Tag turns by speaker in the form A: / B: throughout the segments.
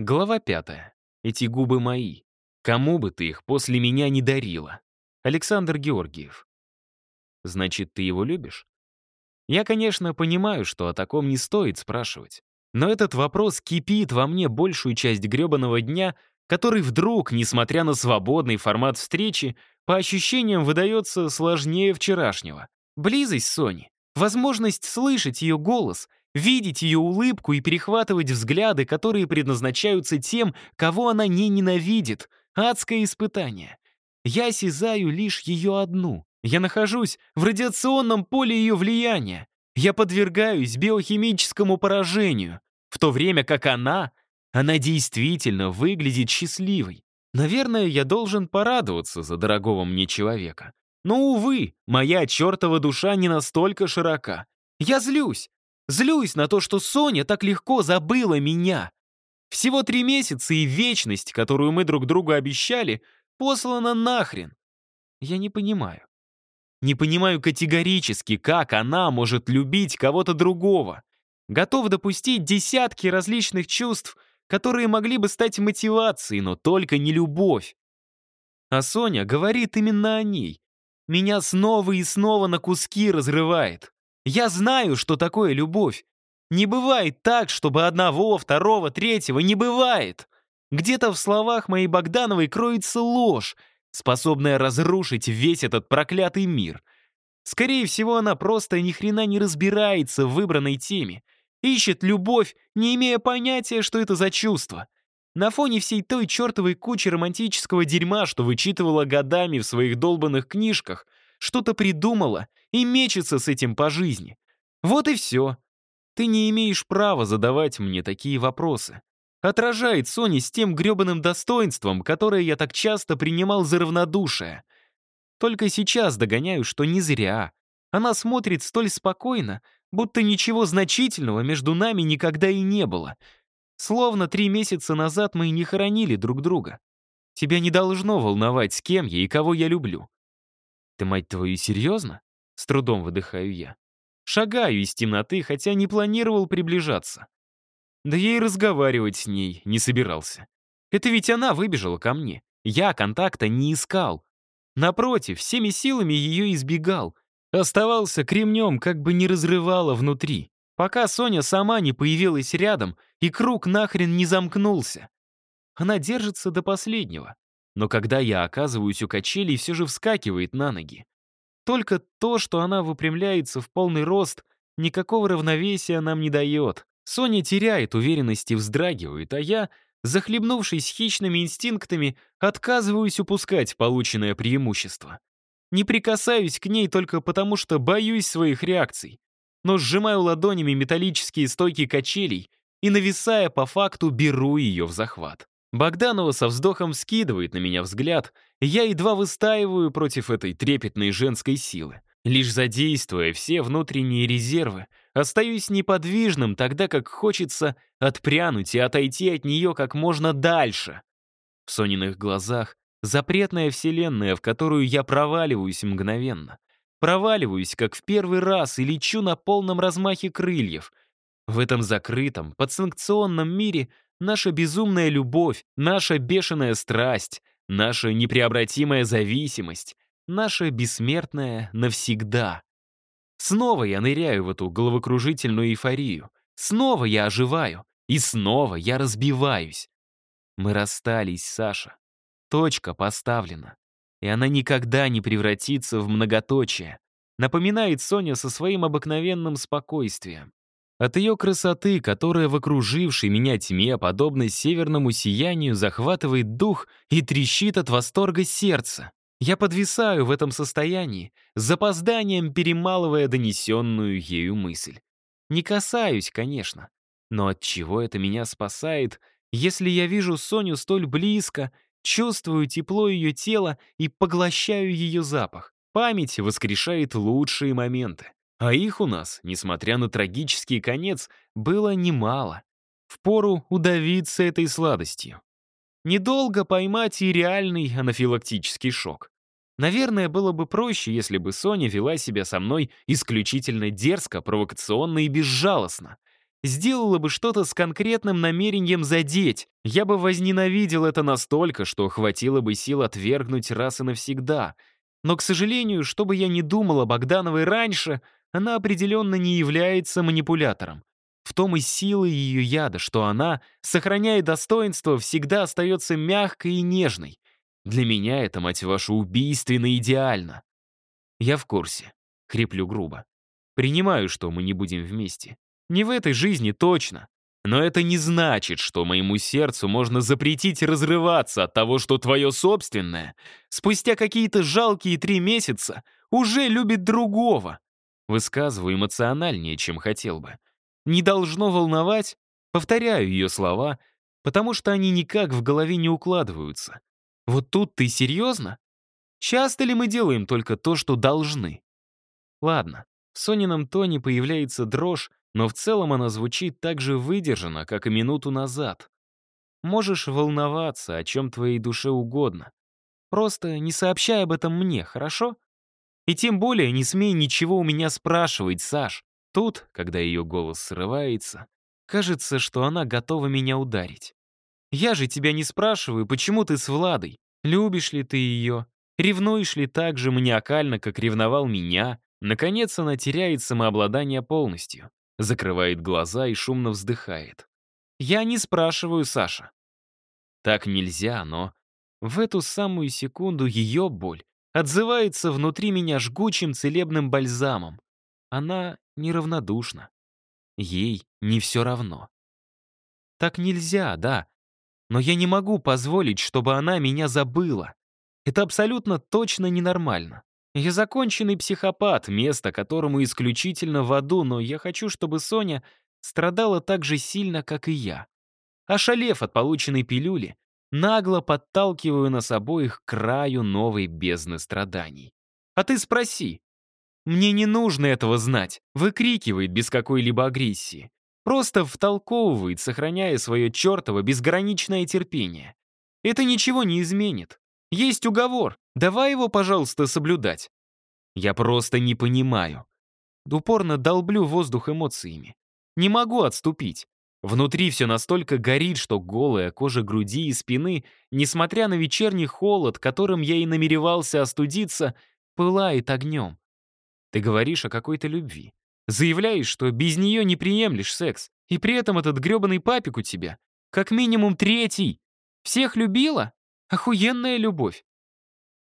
A: Глава пятая. Эти губы мои. Кому бы ты их после меня не дарила? Александр Георгиев. Значит, ты его любишь? Я, конечно, понимаю, что о таком не стоит спрашивать. Но этот вопрос кипит во мне большую часть гребаного дня, который вдруг, несмотря на свободный формат встречи, по ощущениям выдается сложнее вчерашнего. Близость Сони, возможность слышать ее голос, видеть ее улыбку и перехватывать взгляды, которые предназначаются тем, кого она не ненавидит. Адское испытание. Я осязаю лишь ее одну. Я нахожусь в радиационном поле ее влияния. Я подвергаюсь биохимическому поражению, в то время как она, она действительно выглядит счастливой. Наверное, я должен порадоваться за дорогого мне человека. Но, увы, моя чертова душа не настолько широка. Я злюсь, Злюсь на то, что Соня так легко забыла меня. Всего три месяца и вечность, которую мы друг другу обещали, послана нахрен. Я не понимаю. Не понимаю категорически, как она может любить кого-то другого. Готов допустить десятки различных чувств, которые могли бы стать мотивацией, но только не любовь. А Соня говорит именно о ней. Меня снова и снова на куски разрывает. Я знаю, что такое любовь. Не бывает так, чтобы одного, второго, третьего не бывает. Где-то в словах моей Богдановой кроется ложь, способная разрушить весь этот проклятый мир. Скорее всего, она просто ни хрена не разбирается в выбранной теме. Ищет любовь, не имея понятия, что это за чувство. На фоне всей той чертовой кучи романтического дерьма, что вычитывала годами в своих долбанных книжках, что-то придумала и мечется с этим по жизни. Вот и все. Ты не имеешь права задавать мне такие вопросы. Отражает Сони с тем гребаным достоинством, которое я так часто принимал за равнодушие. Только сейчас догоняю, что не зря. Она смотрит столь спокойно, будто ничего значительного между нами никогда и не было. Словно три месяца назад мы не хоронили друг друга. Тебя не должно волновать, с кем я и кого я люблю. Ты, мать твою, серьезно? С трудом выдыхаю я. Шагаю из темноты, хотя не планировал приближаться. Да я и разговаривать с ней не собирался. Это ведь она выбежала ко мне. Я контакта не искал. Напротив, всеми силами ее избегал. Оставался кремнем, как бы не разрывало внутри. Пока Соня сама не появилась рядом, и круг нахрен не замкнулся. Она держится до последнего. Но когда я оказываюсь у качелей, все же вскакивает на ноги. Только то, что она выпрямляется в полный рост, никакого равновесия нам не дает. Соня теряет уверенность и вздрагивает, а я, захлебнувшись хищными инстинктами, отказываюсь упускать полученное преимущество. Не прикасаюсь к ней только потому, что боюсь своих реакций, но сжимаю ладонями металлические стойки качелей и, нависая по факту, беру ее в захват. Богданова со вздохом скидывает на меня взгляд, я едва выстаиваю против этой трепетной женской силы. Лишь задействуя все внутренние резервы, остаюсь неподвижным, тогда как хочется отпрянуть и отойти от нее как можно дальше. В Сониных глазах запретная вселенная, в которую я проваливаюсь мгновенно. Проваливаюсь, как в первый раз, и лечу на полном размахе крыльев. В этом закрытом, подсанкционном мире — Наша безумная любовь, наша бешеная страсть, наша непреобратимая зависимость, наша бессмертная навсегда. Снова я ныряю в эту головокружительную эйфорию. Снова я оживаю. И снова я разбиваюсь. Мы расстались, Саша. Точка поставлена. И она никогда не превратится в многоточие. Напоминает Соня со своим обыкновенным спокойствием. От ее красоты, которая в окружившей меня тьме, подобно северному сиянию, захватывает дух и трещит от восторга сердце. Я подвисаю в этом состоянии, с запозданием перемалывая донесенную ею мысль. Не касаюсь, конечно, но от чего это меня спасает, если я вижу Соню столь близко, чувствую тепло ее тела и поглощаю ее запах. Память воскрешает лучшие моменты. А их у нас, несмотря на трагический конец, было немало. Впору удавиться этой сладостью. Недолго поймать и реальный анафилактический шок. Наверное, было бы проще, если бы Соня вела себя со мной исключительно дерзко, провокационно и безжалостно. сделала бы что-то с конкретным намерением задеть. Я бы возненавидел это настолько, что хватило бы сил отвергнуть раз и навсегда. Но, к сожалению, что бы я ни думал о Богдановой раньше, она определенно не является манипулятором. В том и сила ее яда, что она, сохраняя достоинство, всегда остается мягкой и нежной. Для меня это, мать вашу, убийственно идеально. Я в курсе. Хриплю грубо. Принимаю, что мы не будем вместе. Не в этой жизни точно. Но это не значит, что моему сердцу можно запретить разрываться от того, что твое собственное спустя какие-то жалкие три месяца уже любит другого. Высказываю эмоциональнее, чем хотел бы. Не должно волновать, повторяю ее слова, потому что они никак в голове не укладываются. Вот тут ты серьезно? Часто ли мы делаем только то, что должны? Ладно, в Сонином тоне появляется дрожь, но в целом она звучит так же выдержанно, как и минуту назад. Можешь волноваться, о чем твоей душе угодно. Просто не сообщай об этом мне, хорошо? И тем более не смей ничего у меня спрашивать, Саш. Тут, когда ее голос срывается, кажется, что она готова меня ударить. Я же тебя не спрашиваю, почему ты с Владой. Любишь ли ты ее? Ревнуешь ли так же маниакально, как ревновал меня? Наконец она теряет самообладание полностью закрывает глаза и шумно вздыхает. «Я не спрашиваю, Саша». Так нельзя, но в эту самую секунду ее боль отзывается внутри меня жгучим целебным бальзамом. Она неравнодушна. Ей не все равно. Так нельзя, да. Но я не могу позволить, чтобы она меня забыла. Это абсолютно точно ненормально. Я законченный психопат, место которому исключительно в аду, но я хочу, чтобы Соня страдала так же сильно, как и я. Ошалев от полученной пилюли, нагло подталкиваю нас обоих к краю новой бездны страданий. А ты спроси. Мне не нужно этого знать, выкрикивает без какой-либо агрессии. Просто втолковывает, сохраняя свое чертово безграничное терпение. Это ничего не изменит. Есть уговор. Давай его, пожалуйста, соблюдать. Я просто не понимаю. Упорно долблю воздух эмоциями. Не могу отступить. Внутри все настолько горит, что голая кожа груди и спины, несмотря на вечерний холод, которым я и намеревался остудиться, пылает огнем. Ты говоришь о какой-то любви. Заявляешь, что без нее не приемлешь секс. И при этом этот грёбаный папик у тебя. Как минимум третий. Всех любила? Охуенная любовь.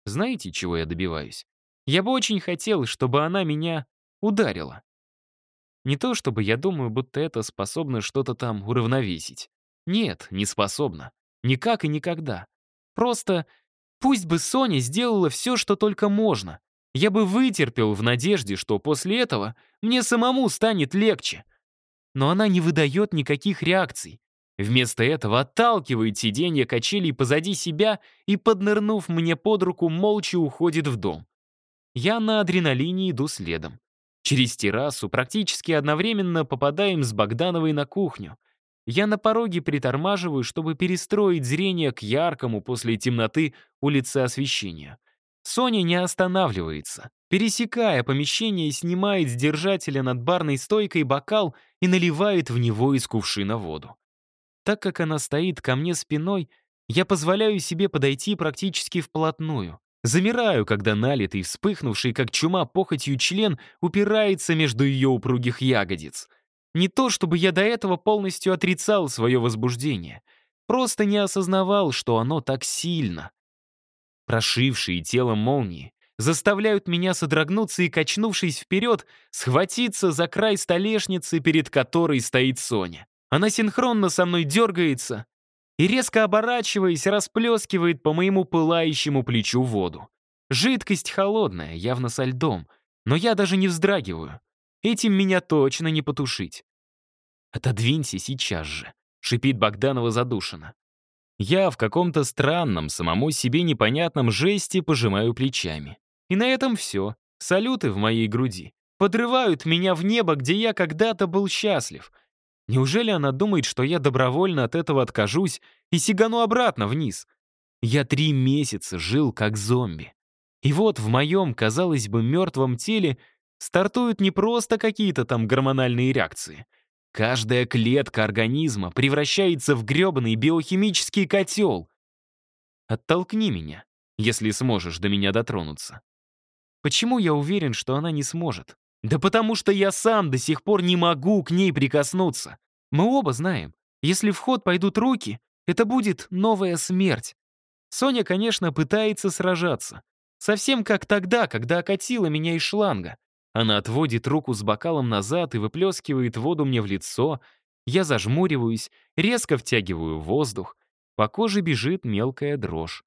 A: Знаете, чего я добиваюсь? Я бы очень хотел, чтобы она меня ударила. Не то чтобы я думаю, будто это способно что-то там уравновесить. Нет, не способно. Никак и никогда. Просто пусть бы Соня сделала все, что только можно. Я бы вытерпел в надежде, что после этого мне самому станет легче. Но она не выдает никаких реакций. Вместо этого отталкивает сиденье качелей позади себя и, поднырнув мне под руку, молча уходит в дом. Я на адреналине иду следом. Через террасу практически одновременно попадаем с Богдановой на кухню. Я на пороге притормаживаю, чтобы перестроить зрение к яркому после темноты улице освещения. Соня не останавливается. Пересекая помещение, снимает с держателя над барной стойкой бокал и наливает в него из кувшина воду. Так как она стоит ко мне спиной, я позволяю себе подойти практически вплотную. Замираю, когда налитый, вспыхнувший, как чума похотью член, упирается между ее упругих ягодиц. Не то, чтобы я до этого полностью отрицал свое возбуждение. Просто не осознавал, что оно так сильно. Прошившие тело молнии заставляют меня содрогнуться и, качнувшись вперед, схватиться за край столешницы, перед которой стоит Соня. Она синхронно со мной дергается и, резко оборачиваясь, расплескивает по моему пылающему плечу воду. Жидкость холодная, явно со льдом, но я даже не вздрагиваю. Этим меня точно не потушить. «Отодвинься сейчас же», — шипит Богданова задушенно. Я в каком-то странном, самому себе непонятном жесте пожимаю плечами. И на этом все. Салюты в моей груди подрывают меня в небо, где я когда-то был счастлив — Неужели она думает, что я добровольно от этого откажусь и сигану обратно вниз? Я три месяца жил как зомби. И вот в моем, казалось бы, мертвом теле стартуют не просто какие-то там гормональные реакции. Каждая клетка организма превращается в гребаный биохимический котел. Оттолкни меня, если сможешь до меня дотронуться. Почему я уверен, что она не сможет? Да потому что я сам до сих пор не могу к ней прикоснуться. Мы оба знаем, если в ход пойдут руки, это будет новая смерть. Соня, конечно, пытается сражаться. Совсем как тогда, когда окатила меня из шланга. Она отводит руку с бокалом назад и выплескивает воду мне в лицо. Я зажмуриваюсь, резко втягиваю воздух. По коже бежит мелкая дрожь.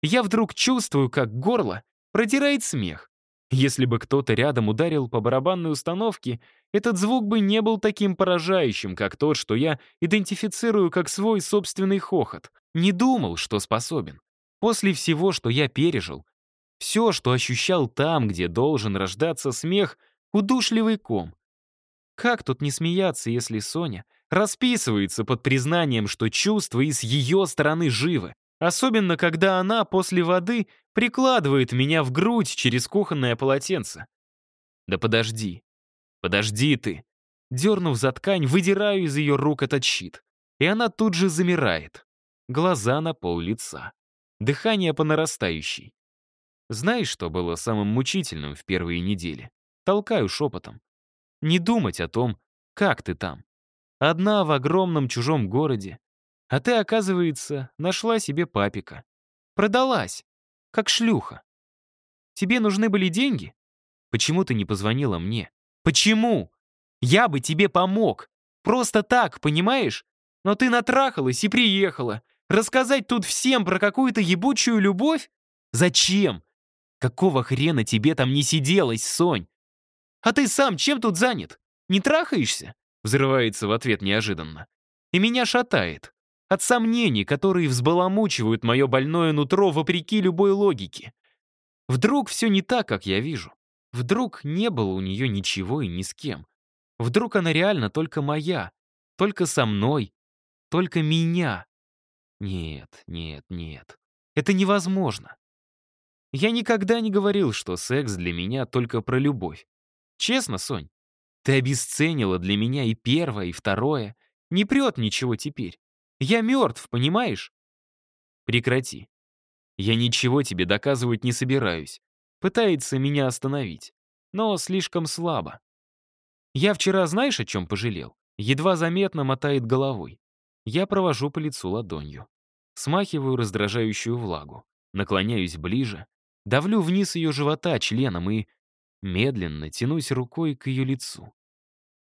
A: Я вдруг чувствую, как горло продирает смех. Если бы кто-то рядом ударил по барабанной установке, этот звук бы не был таким поражающим, как тот, что я идентифицирую как свой собственный хохот. Не думал, что способен. После всего, что я пережил, все, что ощущал там, где должен рождаться смех, удушливый ком. Как тут не смеяться, если Соня расписывается под признанием, что чувства и с ее стороны живы? Особенно, когда она после воды прикладывает меня в грудь через кухонное полотенце. Да подожди. Подожди ты. Дернув за ткань, выдираю из ее рук этот щит. И она тут же замирает. Глаза на пол лица. Дыхание по нарастающей. Знаешь, что было самым мучительным в первые недели? Толкаю шепотом. Не думать о том, как ты там. Одна в огромном чужом городе, а ты, оказывается, нашла себе папика. Продалась, как шлюха. Тебе нужны были деньги? Почему ты не позвонила мне? Почему? Я бы тебе помог. Просто так, понимаешь? Но ты натрахалась и приехала. Рассказать тут всем про какую-то ебучую любовь? Зачем? Какого хрена тебе там не сиделось, Сонь? А ты сам чем тут занят? Не трахаешься? Взрывается в ответ неожиданно. И меня шатает. От сомнений, которые взбаламучивают мое больное нутро вопреки любой логике. Вдруг все не так, как я вижу. Вдруг не было у нее ничего и ни с кем. Вдруг она реально только моя, только со мной, только меня. Нет, нет, нет. Это невозможно. Я никогда не говорил, что секс для меня только про любовь. Честно, Сонь, ты обесценила для меня и первое, и второе. Не прет ничего теперь. Я мертв, понимаешь? Прекрати. Я ничего тебе доказывать не собираюсь. Пытается меня остановить. Но слишком слабо. Я вчера знаешь, о чем пожалел? Едва заметно мотает головой. Я провожу по лицу ладонью. Смахиваю раздражающую влагу. Наклоняюсь ближе. Давлю вниз ее живота членом и медленно тянусь рукой к ее лицу.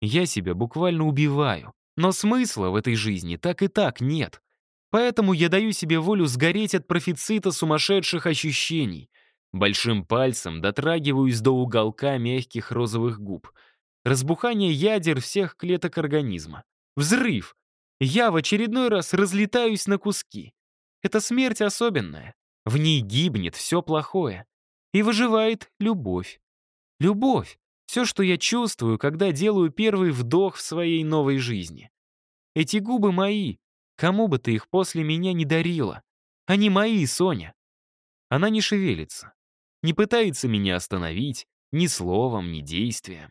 A: Я себя буквально убиваю. Но смысла в этой жизни так и так нет. Поэтому я даю себе волю сгореть от профицита сумасшедших ощущений. Большим пальцем дотрагиваюсь до уголка мягких розовых губ. Разбухание ядер всех клеток организма. Взрыв. Я в очередной раз разлетаюсь на куски. Это смерть особенная. В ней гибнет все плохое. И выживает любовь. Любовь. Все, что я чувствую, когда делаю первый вдох в своей новой жизни. Эти губы мои. Кому бы ты их после меня не дарила. Они мои, Соня. Она не шевелится. Не пытается меня остановить ни словом, ни действием.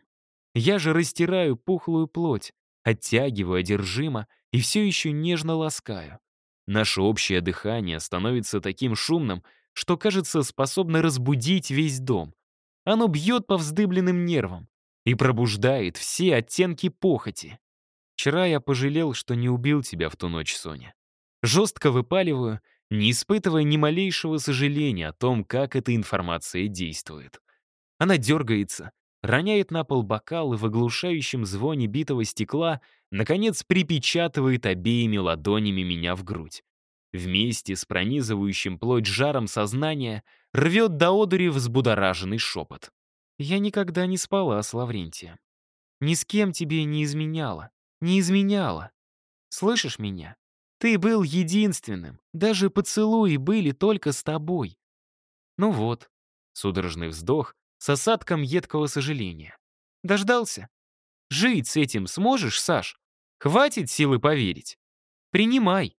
A: Я же растираю пухлую плоть, оттягиваю одержимо и все еще нежно ласкаю. Наше общее дыхание становится таким шумным, что, кажется, способно разбудить весь дом. Оно бьет по вздыбленным нервам и пробуждает все оттенки похоти. Вчера я пожалел, что не убил тебя в ту ночь, Соня. Жестко выпаливаю, не испытывая ни малейшего сожаления о том, как эта информация действует. Она дергается, роняет на пол бокал и в оглушающем звоне битого стекла наконец припечатывает обеими ладонями меня в грудь. Вместе с пронизывающим плоть жаром сознания рвет до одури взбудораженный шепот. Я никогда не спала с Лаврентием. Ни с кем тебе не изменяла. Не изменяла. Слышишь меня? Ты был единственным. Даже поцелуи были только с тобой. Ну вот. Судорожный вздох с осадком едкого сожаления. Дождался? Жить с этим сможешь, Саш? Хватит силы поверить? Принимай.